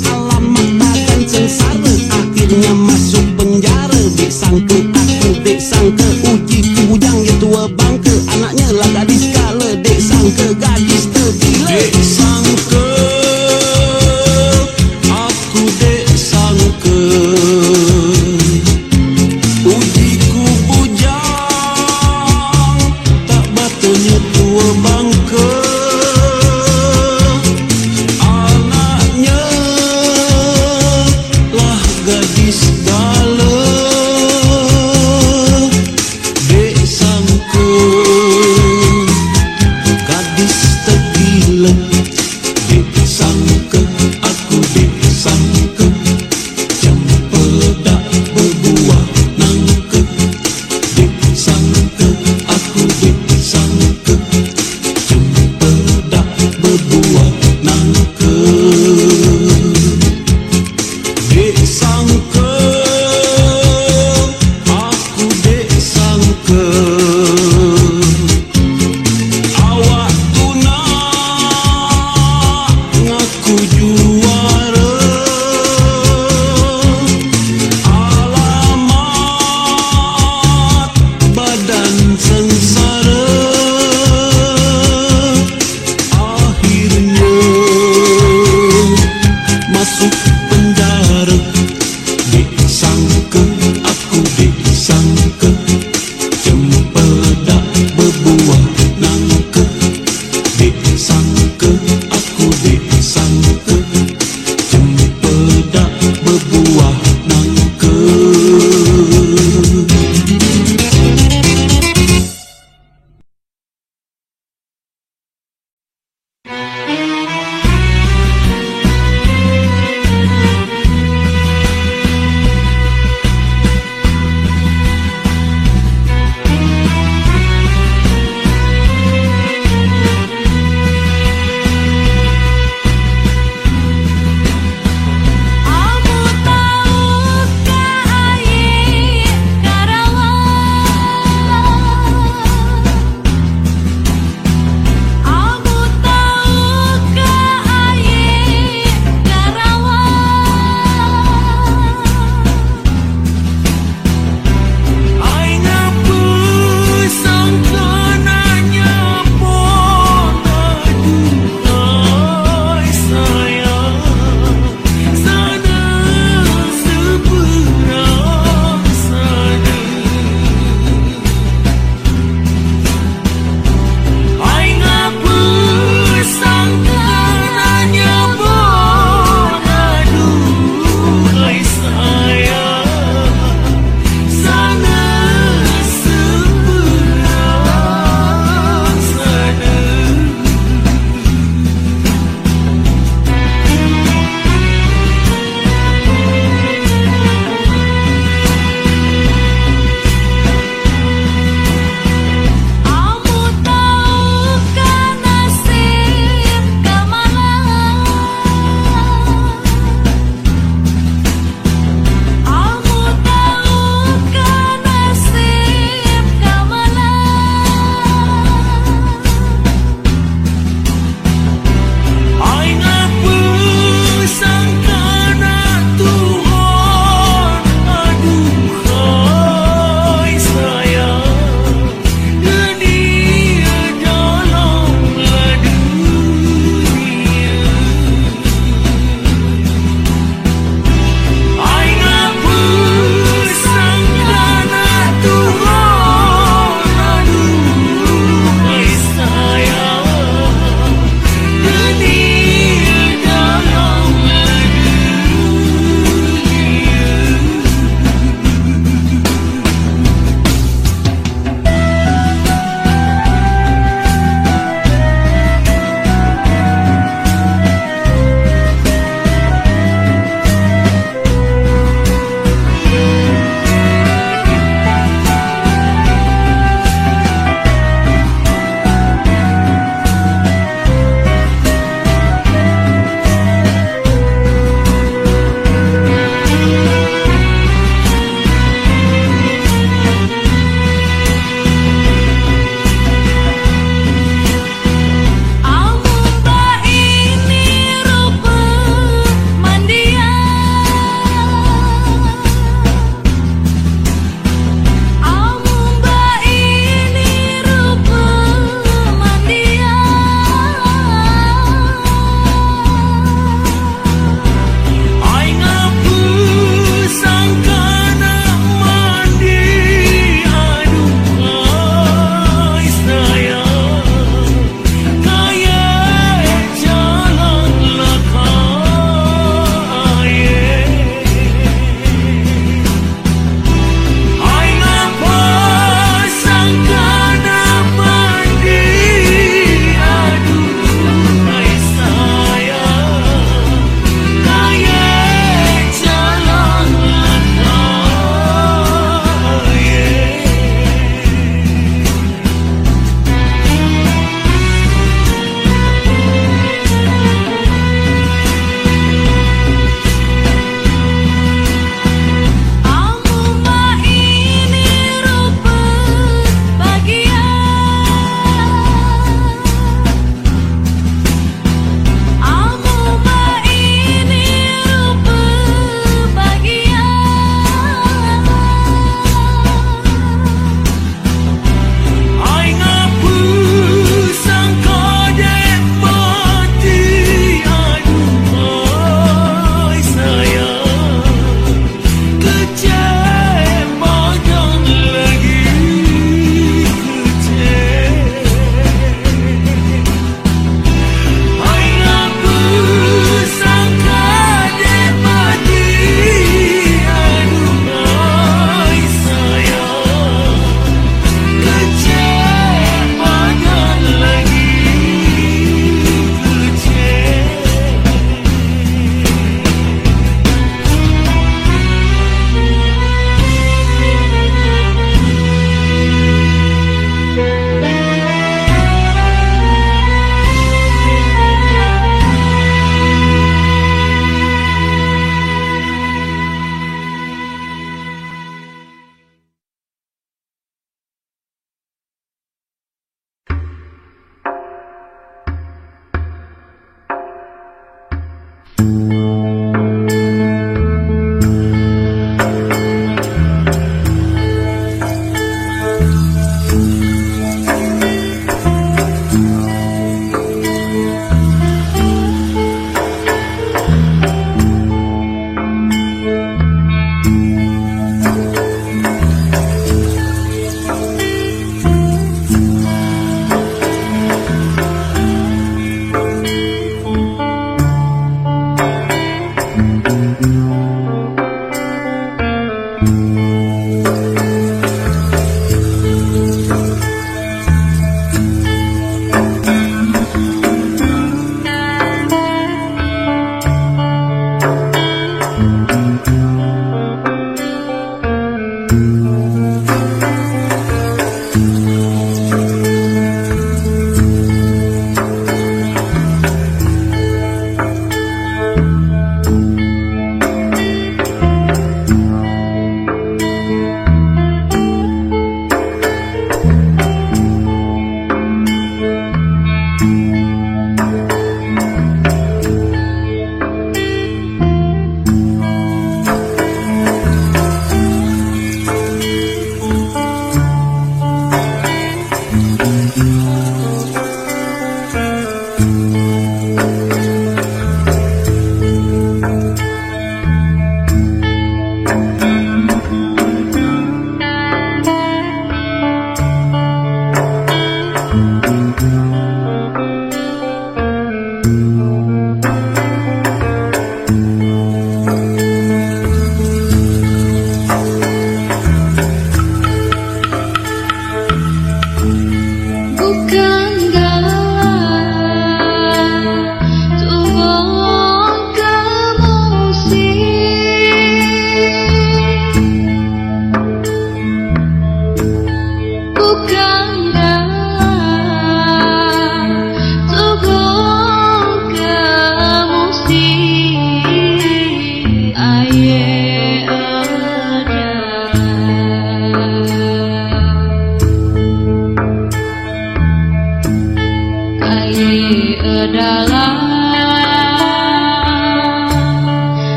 dua